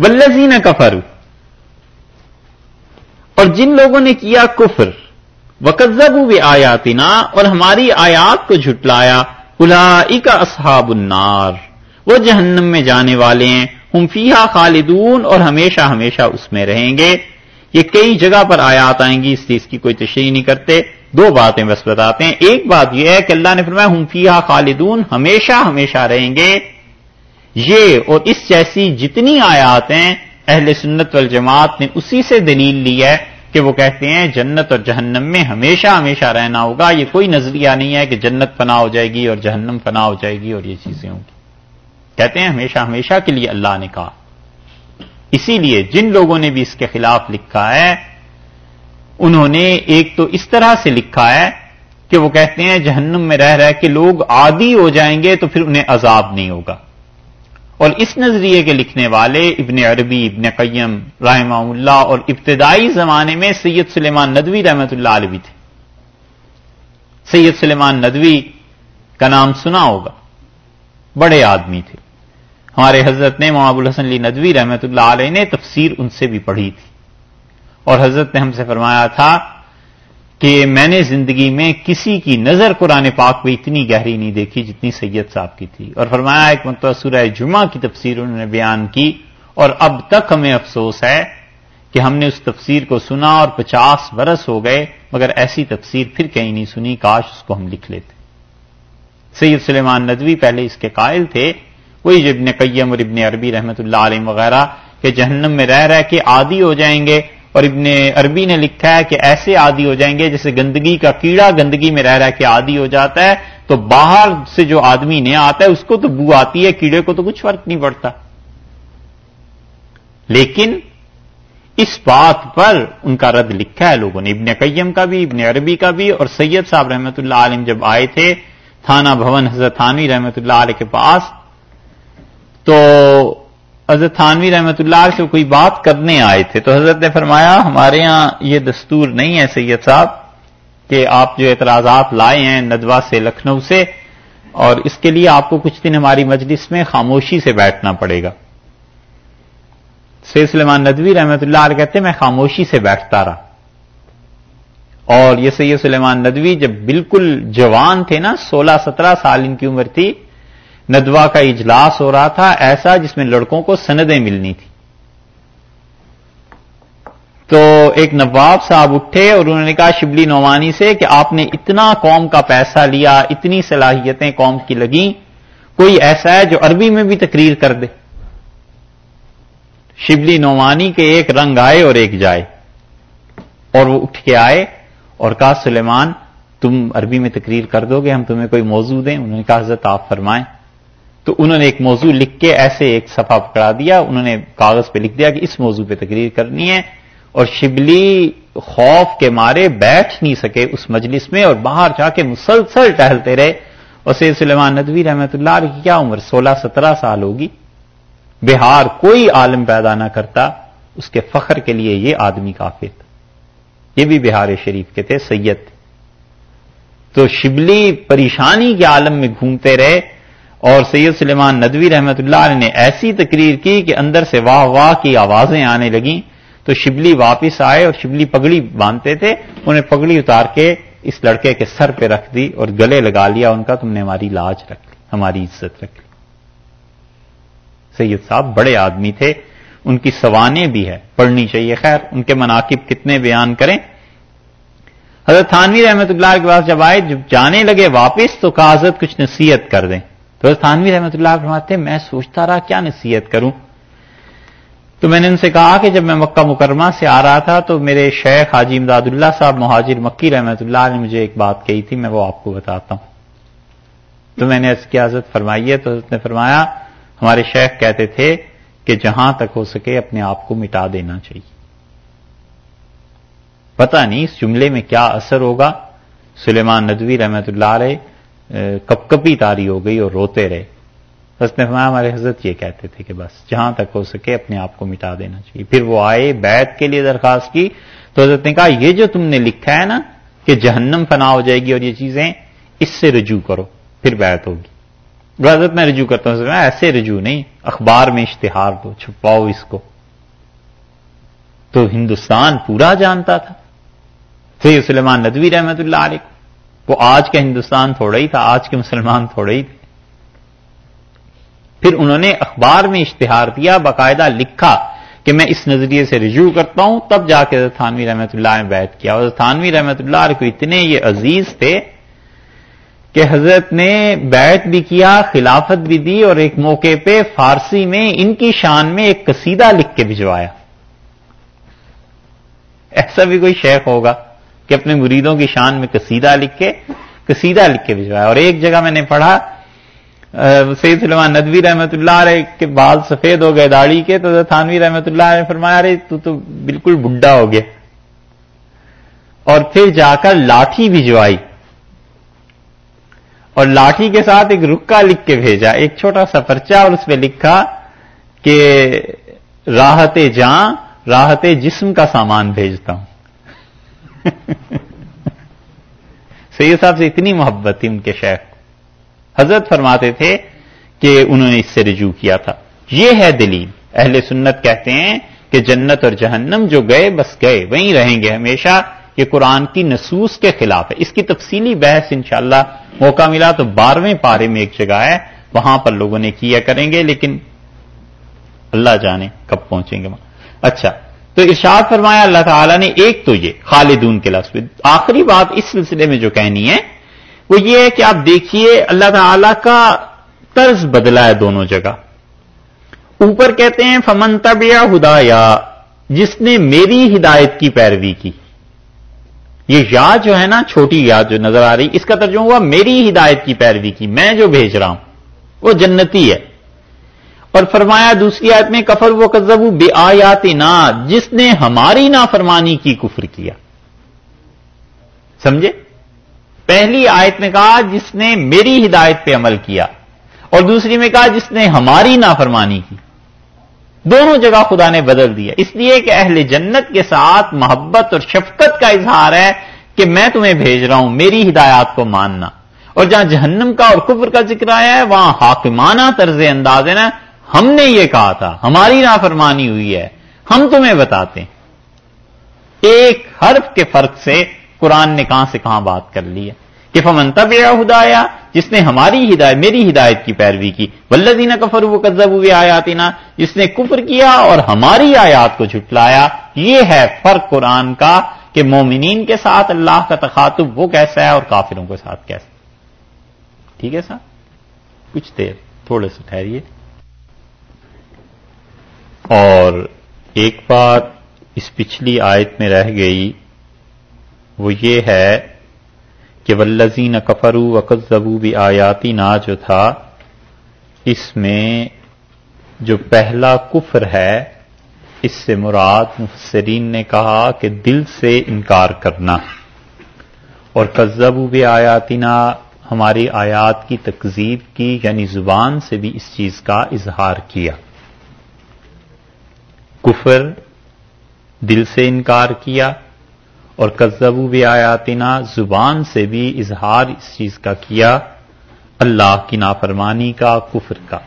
ولزین کفر اور جن لوگوں نے کیا کفر وکزب و آیاتنا اور ہماری آیات کو جھٹلایا الا اصحاب النار، وہ جہنم میں جانے والے ہیں، ہم فیحا خالدون، اور ہمیشہ ہمیشہ اس میں رہیں گے۔ یہ کئی جگہ پر آیات آئیں گی، اس چیز کی کوئی تشریح نہیں کرتے۔ دو باتیں بس بتاتے ہیں۔ ایک بات یہ ہے کہ اللہ نے فرمایا، ہم فیحا خالدون، ہمیشہ ہمیشہ رہیں گے۔ یہ اور اس جیسی جتنی آیات ہیں، اہل سنت والجماعت نے اسی سے دلیل لی ہے کہ وہ کہتے ہیں، جنت اور جہنم میں ہمیشہ ہمیشہ رہنا ہوگا، یہ کوئی نظریہ نہیں ہے کہ جنت فنا ہو جائے گی اور جہنم فنا ہو جائے گی اور یہ چیزیں ہوں گی۔ کہتے ہیں، ہمیشہ ہمیشہ کے لیے اللہ نے کہا۔ اسی لیے جن لوگوں نے بھی اس کے خلاف لکھا ہے، انہوں نے ایک تو اس طرح سے لکھا ہے کہ وہ کہتے ہیں، جہنم میں رہ رہ کے لوگ عادی ہو جائیں گے تو پھر انہیں عذاب نہیں ہوگا۔ اور اس نظریے کے لکھنے والے ابن عربی، ابن قیم رحمہ اللہ اور ابتدائی زمانے میں سید سلیمان ندوی رحمت اللہ علیہ تھے۔ سید سلیمان ندوی کا نام سنا ہوگا۔ بڑے آدمی تھے۔ ہمارے حضرت نے محب الحسن علی ندوی رحمت اللہ علیہ نے تفسیر ان سے بھی پڑھی تھی۔ اور حضرت نے ہم سے فرمایا تھا کہ میں نے زندگی میں کسی کی نظر قرآن پاک پہ اتنی گہری نہیں دیکھی جتنی سید صاحب کی تھی۔ اور فرمایا ایک مرتبہ سورہ جمعہ کی تفسیر انہوں نے بیان کی اور اب تک ہمیں افسوس ہے کہ ہم نے اس تفسیر کو سنا اور پچاس برس ہو گئے مگر ایسی تفسیر پھر کہیں نہیں سنی، کاش اس کو ہم لکھ لیتے۔ سید سلیمان ندوی پہلے اس کے قائل تھے، وہی جو ابن قیم اور ابن عربی رحمت اللہ علیہ وغیرہ کہ جہنم میں رہ رہ کے عادی ہو جائیں گے۔ اور ابن عربی نے لکھا ہے کہ ایسے عادی ہو جائیں گے جیسے گندگی کا کیڑا گندگی میں رہ رہ کے عادی ہو جاتا ہے، تو باہر سے جو آدمی نیا آتا ہے، اس کو تو بو آتی ہے، کیڑے کو تو کچھ فرق نہیں پڑتا۔ لیکن اس بات پر ان کا رد لکھا ہے لوگوں نے، ابن قیم کا بھی، ابن عربی کا بھی، اور سید صاحب رحمۃ اللہ عالم جب آئے تھے، تھانہ بھون حضرت تھانوی رحمۃ اللہ علیہ کے پاس، تو حضرت تھانوی رحمۃ اللہ سے کوئی بات کرنے آئے تھے تو حضرت نے فرمایا، ہمارے ہاں یہ دستور نہیں ہے سید صاحب کہ آپ جو اعتراضات لائے ہیں ندوا سے، لکھنؤ سے، اور اس کے لیے آپ کو کچھ دن ہماری مجلس میں خاموشی سے بیٹھنا پڑے گا۔ سید سلمان ندوی رحمۃ اللہ علیہ کہتے، میں خاموشی سے بیٹھتا رہا۔ اور یہ سید سلیمان ندوی جب بالکل جوان تھے نا، سولہ سترہ سال ان کی عمر تھی ندوا کا اجلاس ہو رہا تھا ایسا جس میں لڑکوں کو سندیں ملنی تھی تو ایک نواب صاحب اٹھے اور انہوں نے کہا، شبلی نعمانی سے کہ آپ نے اتنا قوم کا پیسہ لیا، اتنی صلاحیتیں قوم کی لگیں، کوئی ایسا ہے جو عربی میں بھی تقریر کر دے۔ شبلی نعمانی کے ایک رنگ آئے اور ایک جائے۔ اور وہ اٹھ کے آئے اور کہا، سلیمان، تم عربی میں تقریر کر دو گے، ہم تمہیں کوئی موضوع دیں۔ انہوں نے کہا، حضرت آپ فرمائیں۔ تو انہوں نے ایک موضوع لکھ کے ایسے ایک صفحہ پکڑا دیا، انہوں نے کاغذ پہ لکھ دیا کہ اس موضوع پہ تقریر کرنی ہے اور شبلی خوف کے مارے بیٹھ نہیں سکے اس مجلس میں اور باہر جا کے مسلسل ٹہلتے رہے۔ اور سید سلیمان ندوی رحمت اللہ کی کیا عمر؟ سولہ سترہ سال ہوگی۔ بہار کوئی عالم پیدا نہ کرتا، اس کے فخر کے لیے یہ آدمی کافی تھا۔ یہ بھی بہار شریف کے تھے، سید۔ تو شبلی پریشانی کے عالم میں گھومتے رہے۔ اور سید سلیمان ندوی رحمت اللہ علیہ نے ایسی تقریر کی کہ اندر سے واہ واہ کی آوازیں آنے لگیں۔ تو شبلی واپس آئے اور شبلی پگڑی باندھتے تھے۔ انہیں پگڑی اتار کے اس لڑکے کے سر پہ رکھ دی اور گلے لگا لیا۔ ان کا تم نے ہماری لاج رکھ لی، ہماری عزت رکھ لی۔ سید صاحب بڑے آدمی تھے۔ ان کی سوانے بھی ہے۔ پڑھنی چاہیے۔ خیر، ان کے مناقب کتنے بیان کریں۔ حضرت تھانوی رحمت اللہ کے پاس جب آئے، جب جانے لگے واپس، تو کہا، حضرت کچھ نصیحت کر دیں۔ تو حضرت رحمت اللہ فرماتے میں سوچتا رہا کیا نصیحت کروں؟ تو میں نے ان سے کہا کہ جب میں مکہ مکرمہ سے آ رہا تھا تو میرے شیخ حاجی امداد اللہ صاحب مہاجر مکی رحمت اللہ نے مجھے ایک بات کہی تھی، میں وہ آپ کو بتاتا ہوں۔ تو میں نے اس کی حضرت فرمائی ہے تو حضرت نے فرمایا، ہمارے شیخ کہتے تھے کہ جہاں تک ہو سکے اپنے آپ کو مٹا دینا چاہیے۔ پتا نہیں اس جملے میں کیا اثر ہوگا، سلیمان ندوی رحمت اللہ علیہ کپ کپی تاری ہو گئی اور روتے رہے۔ حضرت نے فرمایا ہمارے حضرت یہ کہتے تھے کہ بس جہاں تک ہو سکے اپنے آپ کو مٹا دینا چاہیے۔ پھر وہ آئے بیت کے لیے درخواست کی تو حضرت نے کہا، یہ جو تم نے لکھا ہے نا کہ جہنم فنا ہو جائے گی اور یہ چیزیں، اس سے رجوع کرو، پھر بیت ہوگی۔ حضرت، میں رجوع کرتا ہوں ایسے رجوع نہیں، اخبار میں اشتہار دو، چھپاؤ اس کو۔ تو ہندوستان پورا جانتا تھا۔ سید سلیمان ندوی رحمت اللہ علیہ وہ آج کا ہندوستان تھوڑا ہی تھا، آج کے مسلمان تھوڑے ہی تھے۔ پھر انہوں نے اخبار میں اشتہار دیا، باقاعدہ لکھا کہ میں اس نظریے سے رجوع کرتا ہوں، تب جا کے تھانوی رحمت اللہ نے بیت کیا۔ اور تھانوی رحمت اللہ کو اتنے یہ عزیز تھے کہ حضرت نے بیت بھی کیا، خلافت بھی دی اور ایک موقع پہ فارسی میں ان کی شان میں ایک قصیدہ لکھ کے بھجوایا۔ ایسا بھی کوئی شیخ ہوگا۔ کہ اپنے مریدوں کی شان میں قصیدہ لکھ کے قصیدہ لکھ کے بھجوایا۔ اور ایک جگہ میں نے پڑھا سید سلمان ندوی رحمت اللہ علیہ کے بال سفید ہو گئے داڑھی کے، تو تھانوی رحمت اللہ نے فرمایا، ارے، تو تو بالکل بڈھا ہو گیا۔ اور پھر جا کر لاٹھی بھجوائی۔ اور لاٹھی کے ساتھ ایک رکا لکھ کے بھیجا۔ ایک چھوٹا سا پرچا اور اس پہ لکھا کہ راحت جاں راحت جسم کا سامان بھیجتا ہوں۔ سید صاحب سے اتنی محبت تھی ان کے شیخ حضرت فرماتے تھے کہ انہوں نے اس سے رجوع کیا تھا۔ یہ ہے دلیل۔ اہل سنت کہتے ہیں کہ جنت اور جہنم جو گئے، بس گئے، وہیں رہیں گے ہمیشہ۔ یہ قرآن کی نصوص کے خلاف ہے۔ اس کی تفصیلی بحث انشاءاللہ موقع ملا تو بارہویں پارے میں ایک جگہ ہے۔ وہاں پر لوگوں نے کیا کریں گے، لیکن اللہ جانے کب پہنچیں گے وہاں۔ اچھا تو ارشاد فرمایا اللہ تعالیٰ نے ایک تو یہ خالدون کے لفظ آخری بات اس سلسلے میں جو کہنی ہے، وہ یہ ہے کہ آپ دیکھیے اللہ تعالی کا طرز بدلا ہے دونوں جگہ۔ اوپر کہتے ہیں، فمن تب یا ہدا یا جس نے میری ہدایت کی پیروی کی۔ یہ یاد جو ہے نا، چھوٹی یاد جو نظر آ رہی، اس کا ترجمہ ہوا، میری ہدایت کی پیروی کی، میں جو بھیج رہا ہوں، وہ جنتی ہے۔ اور فرمایا دوسری آیت میں، کفر و کزب بے آیات نا جس نے ہماری نافرمانی کی کفر کیا۔ سمجھے؟ پہلی آیت میں کہا، جس نے میری ہدایت پہ عمل کیا۔ اور دوسری میں کہا، جس نے ہماری نافرمانی کی۔ دونوں جگہ خدا نے بدل دیا۔ اس لیے کہ اہل جنت کے ساتھ محبت اور شفقت کا اظہار ہے کہ میں تمہیں بھیج رہا ہوں، میری ہدایات کو ماننا۔ اور جہاں جہنم کا اور کفر کا ذکر آیا ہے، وہاں حاکمانہ طرز انداز ہے نا ہم نے یہ کہا تھا، ہماری نافرمانی ہوئی ہے، ہم تمہیں بتاتے ہیں۔ ایک حرف کے فرق سے قرآن نے کہاں سے کہاں بات کر لی ہے۔ کہ فمن تب ہدایا جس نے ہماری ہدایت، میری ہدایت کی پیروی کی ولدینہ کفر وہ قزب ہوئے آیاتی جس نے کفر کیا اور ہماری آیات کو جھٹلایا، یہ ہے فرق قرآن کا کہ مومنین کے ساتھ اللہ کا تخاتب وہ کیسا ہے اور کافروں کے ساتھ کیسا ٹھیک ہے سر؟ کچھ دیر تھوڑے سے ٹھہریے۔ اور ایک بات اس پچھلی آیت میں رہ گئی، وہ یہ ہے کہ ولزین کفرو وقت زبو بھی آیاتی نا جو تھا، اس میں جو پہلا کفر ہے، اس سے مراد مفسرین نے کہا کہ دل سے انکار کرنا۔ اور کزبو بھی آیاتی نا ہماری آیات کی تکزیب کی یعنی زبان سے بھی اس چیز کا اظہار کیا۔ کفر دل سے انکار کیا اور کزبو بھی آیاتنا زبان سے بھی اظہار اس چیز کا کیا، اللہ کی نافرمانی کا، کفر کا۔